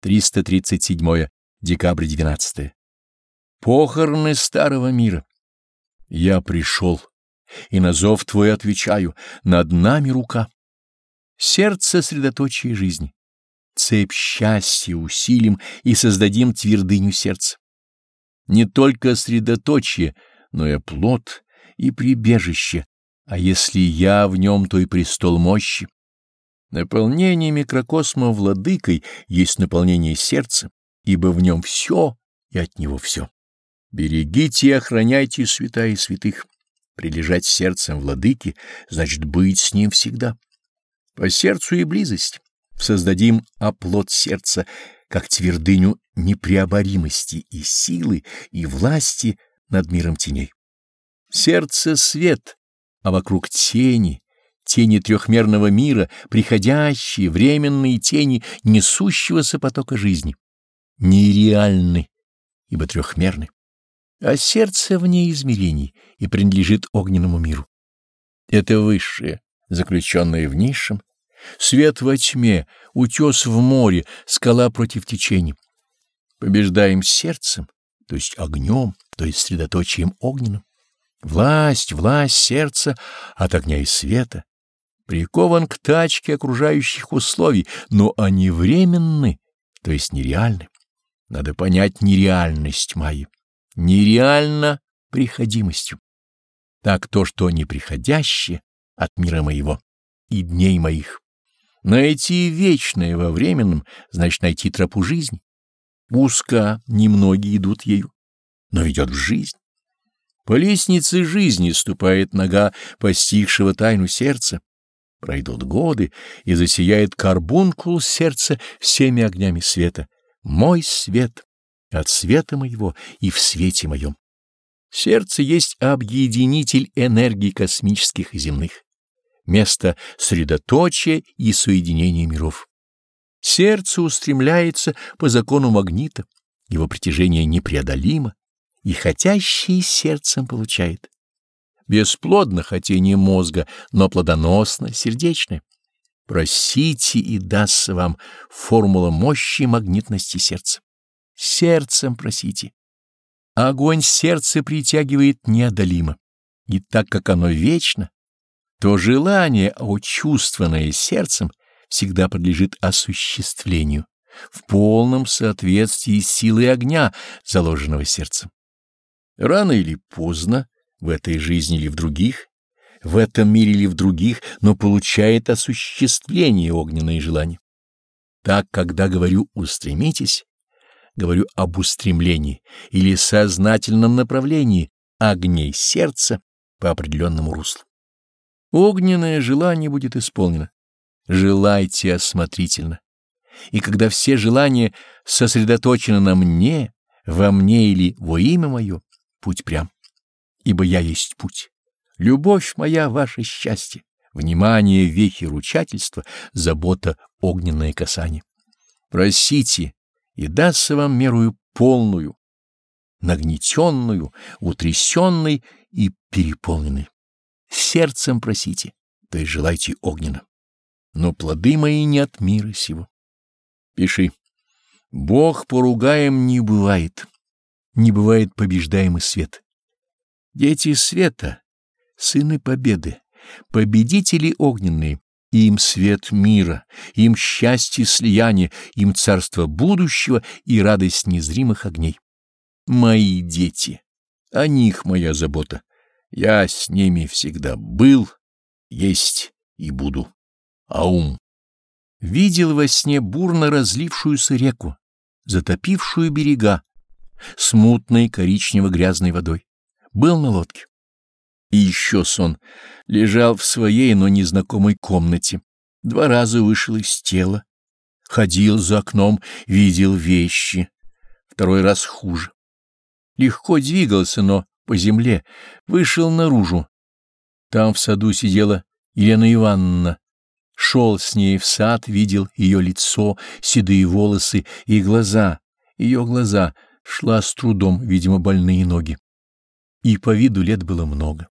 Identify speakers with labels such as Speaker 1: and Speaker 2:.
Speaker 1: 337 декабрь 12. Похороны старого мира. Я пришел, и на зов твой отвечаю, над нами рука. Сердце средоточие жизни. Цепь счастья усилим и создадим твердыню сердца. Не только средоточие, но и плод и прибежище, а если я в нем, то и престол мощи. Наполнение микрокосма владыкой есть наполнение сердца, ибо в нем все и от него все. Берегите и охраняйте святая святых. Прилежать сердцем владыки значит быть с ним всегда. По сердцу и близость создадим оплот сердца, как твердыню непреоборимости и силы, и власти над миром теней. Сердце — свет, а вокруг тени, тени трехмерного мира, приходящие, временные тени несущегося потока жизни. Нереальны, ибо трехмерны. А сердце вне измерений и принадлежит огненному миру. Это высшее, заключенное в низшем, свет во тьме, утес в море, скала против течений. Побеждаем сердцем, то есть огнем, то есть средоточием огненным. Власть, власть сердца от огня и света, прикован к тачке окружающих условий, но они временны, то есть нереальны. Надо понять нереальность моей. Нереально приходимостью. Так то, что неприходящее от мира моего и дней моих. Найти вечное во временном, значит найти тропу жизни. Узко, немногие идут ею, но ведет в жизнь. По лестнице жизни ступает нога постигшего тайну сердца, Пройдут годы, и засияет карбункул сердца всеми огнями света. Мой свет от света моего и в свете моем. Сердце есть объединитель энергий космических и земных, место средоточия и соединения миров. Сердце устремляется по закону магнита, его притяжение непреодолимо, и хотящий сердцем получает бесплодно хотение мозга, но плодоносно, сердечное. Просите, и дастся вам формула мощи и магнитности сердца. Сердцем просите. Огонь сердца притягивает неодолимо, и так как оно вечно, то желание, очувствованное сердцем, всегда подлежит осуществлению в полном соответствии с силой огня, заложенного сердцем. Рано или поздно в этой жизни или в других, в этом мире или в других, но получает осуществление огненное желание. Так, когда говорю «устремитесь», говорю об устремлении или сознательном направлении огней сердца по определенному руслу. Огненное желание будет исполнено. Желайте осмотрительно. И когда все желания сосредоточены на мне, во мне или во имя мое, путь прям ибо я есть путь. Любовь моя — ваше счастье, внимание — вехи ручательства, забота — огненное касание. Просите, и дастся вам мерую полную, нагнетенную, утрясенной и переполненной. Сердцем просите, то есть желайте огненно. Но плоды мои не от мира сего. Пиши. Бог поругаем не бывает, не бывает побеждаемый свет. Дети света, сыны победы, победители огненные, им свет мира, им счастье слияния, им царство будущего и радость незримых огней. Мои дети, о них моя забота. Я с ними всегда был, есть и буду. Аум. Видел во сне бурно разлившуюся реку, затопившую берега, смутной коричнево-грязной водой был на лодке. И еще сон. Лежал в своей, но незнакомой комнате. Два раза вышел из тела. Ходил за окном, видел вещи. Второй раз хуже. Легко двигался, но по земле. Вышел наружу. Там в саду сидела Елена Ивановна. Шел с ней в сад, видел ее лицо, седые волосы и глаза. Ее глаза шла с трудом, видимо, больные ноги и по виду лет было много.